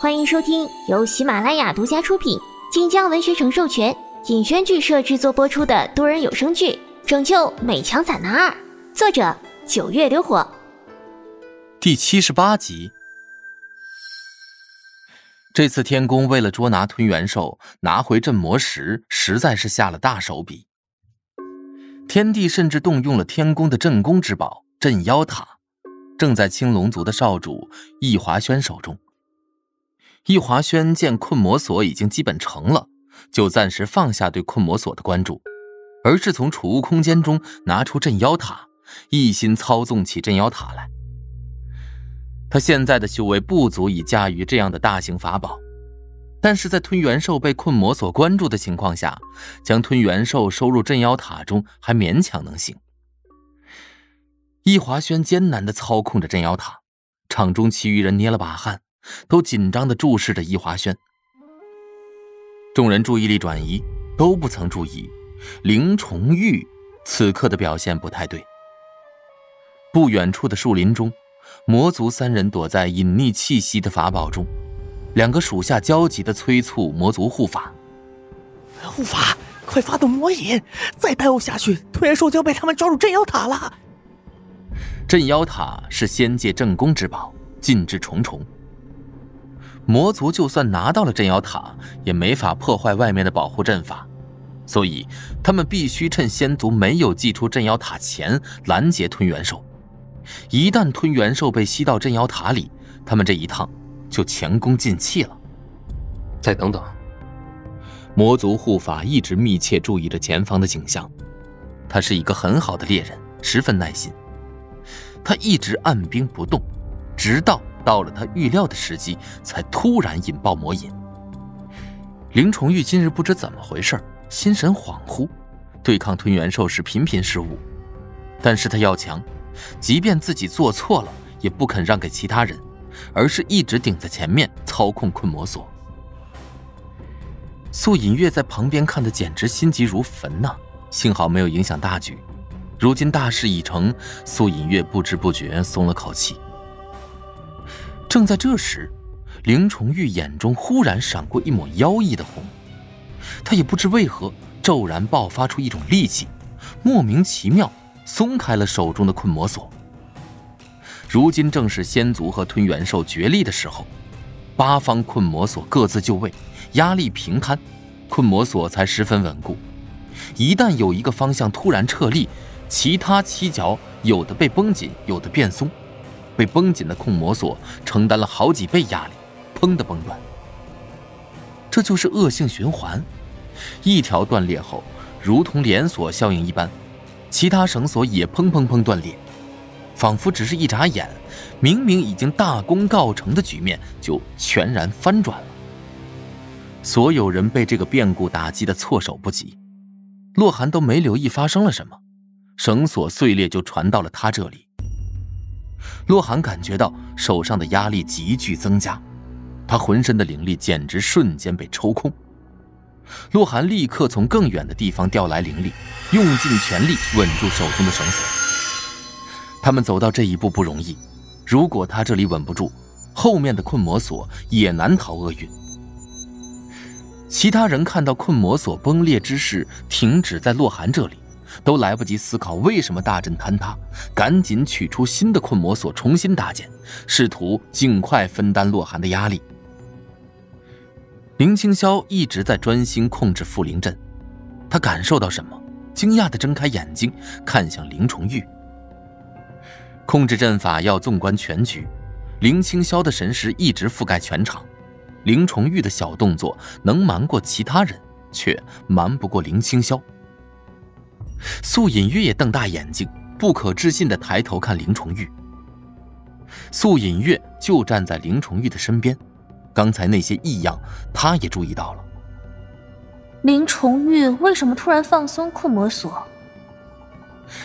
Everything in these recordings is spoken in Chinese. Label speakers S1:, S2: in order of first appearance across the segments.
S1: 欢迎收听由喜马拉雅独家出品、晋江文学城授权、尹轩剧社制作播出的多人有声剧《拯救美强惨男二》，作者九月流火。
S2: 第七十八集。这次天宫为了捉拿吞元兽，拿回镇魔石，实在是下了大手笔。天帝甚至动用了天宫的镇宫之宝镇妖塔。正在青龙族的少主易华轩手中。易华轩见困魔锁已经基本成了，就暂时放下对困魔锁的关注，而是从储物空间中拿出镇妖塔，一心操纵起镇妖塔来。他现在的修为不足以驾驭这样的大型法宝，但是在吞元兽被困魔锁关注的情况下，将吞元兽收入镇妖塔中还勉强能行。易华轩艰难地操控着镇妖塔，场中其余人捏了把汗，都紧张地注视着易华轩。众人注意力转移，都不曾注意林崇玉此刻的表现不太对。不远处的树林中，魔族三人躲在隐匿气息的法宝中，两个属下焦急地催促魔族护法：“
S3: 护法，快发动魔引！再耽误下去，吞元兽就要被他们抓入镇妖塔了。”
S2: 镇妖塔是仙界镇宫之宝，禁制重重。魔族就算拿到了镇妖塔，也没法破坏外面的保护阵法，所以他们必须趁仙族没有祭出镇妖塔前拦截吞元兽。一旦吞元兽被吸到镇妖塔里，他们这一趟就前功尽弃了。
S4: 再等等。
S2: 魔族护法一直密切注意着前方的景象，他是一个很好的猎人，十分耐心。他一直按兵不动，直到到了他预料的时机，才突然引爆魔引。林崇玉今日不知怎么回事，心神恍惚，对抗吞元兽时频频失误。但是他要强，即便自己做错了，也不肯让给其他人，而是一直顶在前面操控困魔锁。素隐月在旁边看的简直心急如焚呐，幸好没有影响大局。如今大事已成，苏隐月不知不觉松了口气。正在这时，林重玉眼中忽然闪过一抹妖异的红，他也不知为何骤然爆发出一种力气，莫名其妙松开了手中的困魔锁。如今正是仙族和吞元兽决力的时候，八方困魔锁各自就位，压力平摊，困魔锁才十分稳固。一旦有一个方向突然撤力，其他七角有的被绷紧，有的变松，被绷紧的控魔锁承担了好几倍压力，砰的崩断。这就是恶性循环，一条断裂后，如同连锁效应一般，其他绳索也砰砰砰断裂，仿佛只是一眨眼，明明已经大功告成的局面就全然翻转了。所有人被这个变故打击的措手不及，洛寒都没留意发生了什么。绳索碎裂就传到了他这里。洛寒感觉到手上的压力急剧增加，他浑身的灵力简直瞬间被抽空。洛寒立刻从更远的地方调来灵力，用尽全力稳住手中的绳索。他们走到这一步不容易，如果他这里稳不住，后面的困魔锁也难逃厄运。其他人看到困魔锁崩裂之势停止在洛寒这里。都来不及思考为什么大阵坍塌，赶紧取出新的困魔锁，重新搭建，试图尽快分担洛寒的压力。林清霄一直在专心控制复灵阵，他感受到什么，惊讶地睁开眼睛，看向林重玉。控制阵法要纵观全局，林清霄的神识一直覆盖全场，林重玉的小动作能瞒过其他人，却瞒不过林清霄。素隐月也瞪大眼睛，不可置信地抬头看林崇玉。素隐月就站在林崇玉的身边，刚才那些异样，他也注意到了。
S1: 林崇玉为什么突然放松困魔锁？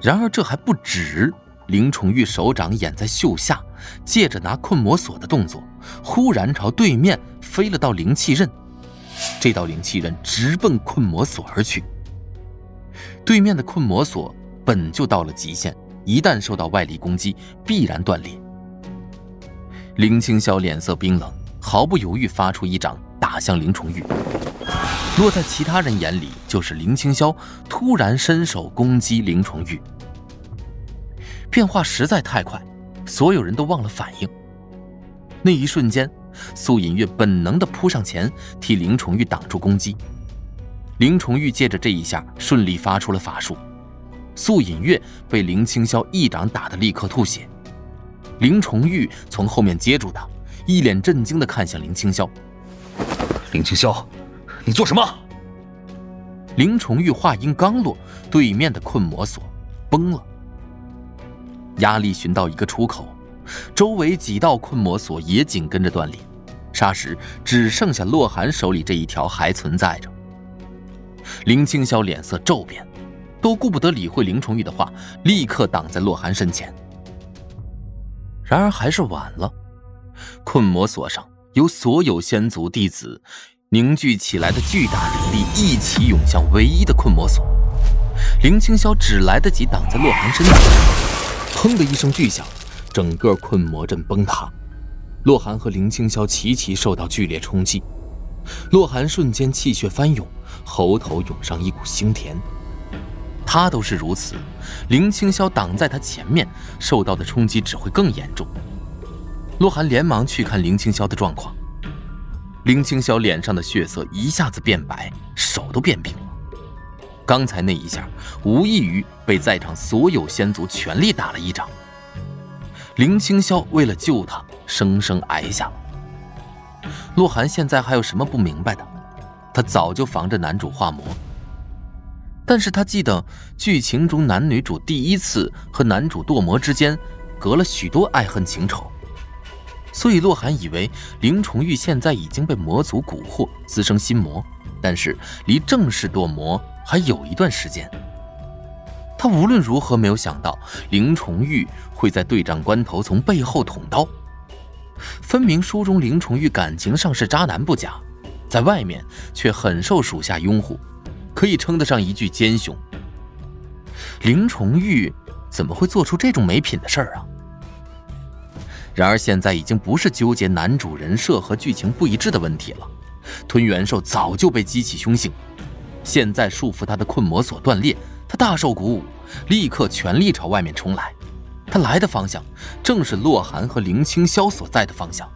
S2: 然而这还不止，林崇玉手掌掩在袖下，借着拿困魔锁的动作，忽然朝对面飞了道灵气刃，这道灵气刃直奔困魔锁而去。对面的困魔锁本就到了极限，一旦受到外力攻击，必然断裂。林青霄脸色冰冷，毫不犹豫发出一掌打向林重玉。落在其他人眼里，就是林青霄突然伸手攻击林重玉，变化实在太快，所有人都忘了反应。那一瞬间，苏隐月本能的扑上前替林重玉挡住攻击。林重玉借着这一下，顺利发出了法术。素隐月被林青霄一掌打得立刻吐血。林重玉从后面接住他，一脸震惊的看向林青霄：“
S4: 林青霄。”你做什么？
S2: 林重玉话音刚落，对面的困魔锁崩了。压力寻到一个出口，周围几道困魔锁也紧跟着断裂，霎时只剩下洛寒手里这一条还存在着。林青霄脸色骤变，都顾不得理会林重玉的话，立刻挡在洛寒身前。然而还是晚了，困魔锁上由所有仙族弟子。凝聚起来的巨大灵力一起涌向唯一的困魔锁，林青霄只来得及挡在洛寒身前，砰的一声巨响，整个困魔阵崩塌，洛寒和林青霄齐齐受到剧烈冲击，洛寒瞬间气血翻涌，喉头涌上一股腥甜，他都是如此，林青霄挡在他前面，受到的冲击只会更严重。洛寒连忙去看林青霄的状况。林青霄脸上的血色一下子变白，手都变冰了。刚才那一下，无异于被在场所有仙族全力打了一掌。林青霄为了救他，生生挨下了。洛寒现在还有什么不明白的？他早就防着男主化魔，但是他记得剧情中男女主第一次和男主堕魔之间，隔了许多爱恨情仇。所以，洛寒以为林重玉现在已经被魔族蛊惑，滋生心魔，但是离正式堕魔还有一段时间。他无论如何没有想到林重玉会在对战关头从背后捅刀。分明书中林重玉感情上是渣男不假，在外面却很受属下拥护，可以称得上一句奸雄。林重玉怎么会做出这种没品的事儿啊？然而现在已经不是纠结男主人设和剧情不一致的问题了，吞元兽早就被激起凶性，现在束缚他的困魔锁断裂，他大受鼓舞，立刻全力朝外面冲来。他来的方向正是洛寒和林青霄所在的方向。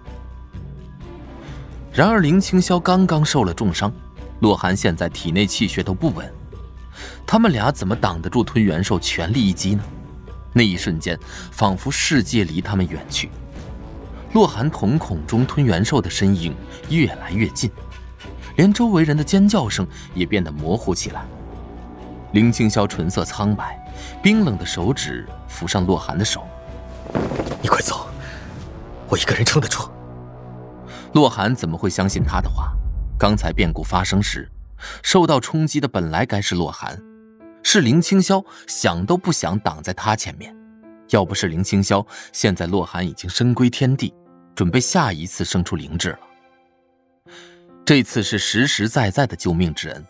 S2: 然而林青霄刚刚受了重伤，洛寒现在体内气血都不稳，他们俩怎么挡得住吞元兽全力一击呢？那一瞬间，仿佛世界离他们远去。洛寒瞳孔中吞元兽的身影越来越近，连周围人的尖叫声也变得模糊起来。林青霄唇色苍白，冰冷的手指扶上洛寒的手：“
S3: 你快走，我一个人撑得住。”
S2: 洛寒怎么会相信他的话？刚才变故发生时，受到冲击的本来该是洛寒，是林青霄想都不想挡在他前面。要不是林青霄，现在洛寒已经身归天地。准备下一次生出灵智了。这次是实实在在的救命之恩，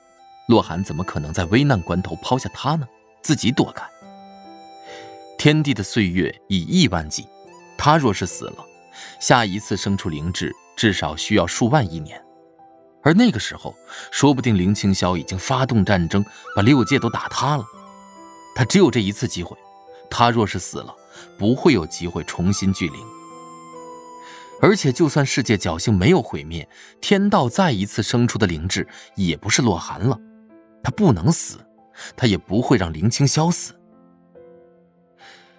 S2: 洛寒怎么可能在危难关头抛下他呢？自己躲开。天地的岁月以亿万计，他若是死了，下一次生出灵智至少需要数万亿年，而那个时候，说不定林青霄已经发动战争，把六界都打塌了。他只有这一次机会，他若是死了，不会有机会重新聚灵。而且，就算世界侥幸没有毁灭，天道再一次生出的灵智也不是洛寒了。他不能死，他也不会让林青霄死。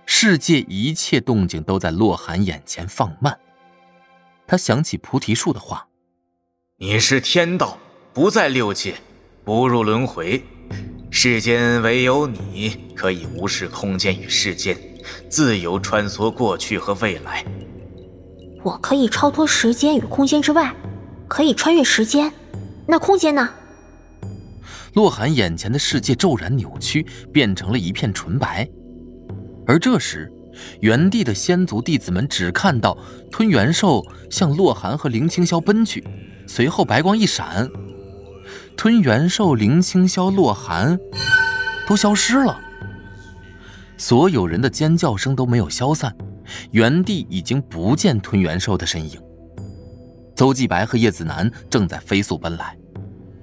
S2: 世界一切动静都在洛寒眼前放慢。他想起菩提树的话：“
S5: 你是天道，不在六界，不入轮回，世间唯有你可以无视空间与时间，自由穿梭过去和未来。”
S1: 我可以超脱时间与空间之外，可以穿越时间，那空间呢？
S2: 洛寒眼前的世界骤然扭曲，变成了一片纯白。而这时，原地的仙族弟子们只看到吞元兽向洛寒和林青霄奔去，随后白光一闪，吞元兽、林青霄、洛寒都消失了。所有人的尖叫声都没有消散。原地已经不见吞元兽的身影，邹继白和叶子楠正在飞速奔来，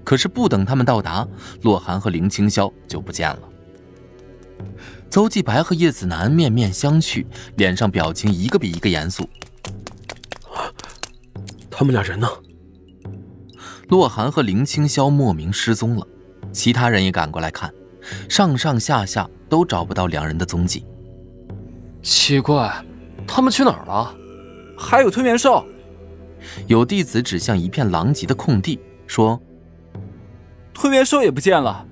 S2: 可是不等他们到达，洛寒和林清霄就不见了。邹继白和叶子楠面面相觑，脸上表情一个比一个严肃。
S6: 他们俩人呢？
S2: 洛寒和林清霄莫名失踪了，其他人也赶过来看，上上下下都找不到两人的踪迹。
S6: 奇怪，他们去哪儿了？还有吞元兽。
S2: 有弟子指向一片狼藉的空地，说：“
S6: 吞元兽也不见了。”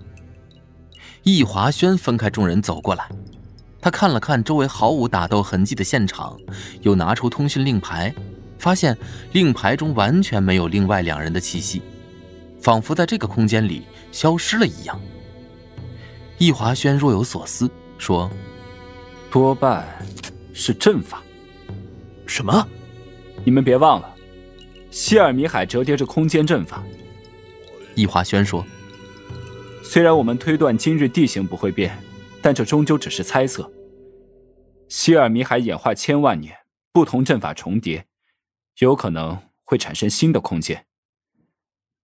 S2: 易华轩分开众人走过来，他看了看周围毫无打斗痕迹的现场，又拿出通讯令牌，发现令牌中完全没有另外两人的气息，仿佛在这个空间里消失了一样。易华轩若有所思，说：“
S7: 多半是阵法。”
S3: 什么？
S7: 你们别忘了。希尔米海折叠着空间阵法，
S2: 易华轩说：“
S7: 虽然我们推断今日地形不会变，但这终究只是猜测。希尔米海演化千万年，不同阵法重叠，有可能会产生新的空间。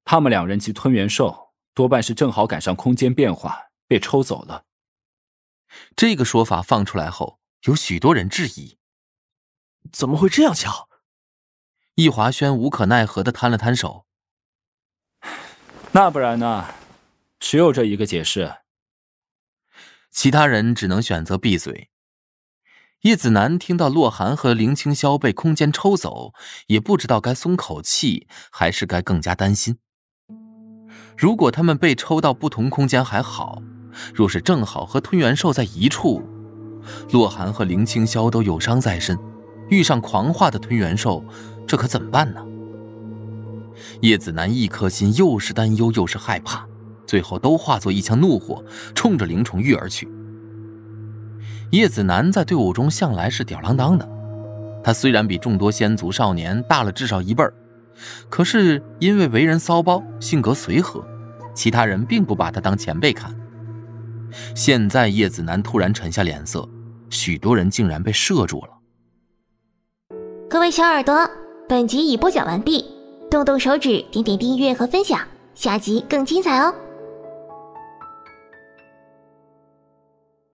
S7: 他们两人及吞元兽多半是正好赶上空间变化，被抽走了。”
S2: 这个说法放出来后，有许多人质疑：“
S3: 怎么会这样巧？”
S2: 易华轩无可奈何的摊了摊手。
S7: 那不然呢？只有这一个解释。
S2: 其他人只能选择闭嘴。叶子楠听到洛寒和林清霄被空间抽走，也不知道该松口气还是该更加担心。如果他们被抽到不同空间还好，若是正好和吞元兽在一处，洛寒和林清霄都有伤在身，遇上狂化的吞元兽。这可怎么办呢？叶子楠一颗心又是担忧又是害怕，最后都化作一腔怒火，冲着林崇玉而去。叶子楠在队伍中向来是吊郎当的，他虽然比众多仙族少年大了至少一辈儿，可是因为为人骚包，性格随和，其他人并不把他当前辈看。现在叶子楠突然沉下脸色，许多人竟然被射住了。
S1: 各位小耳朵。本集已播讲完毕，动动手指，点点订阅和分享，下集更精彩哦！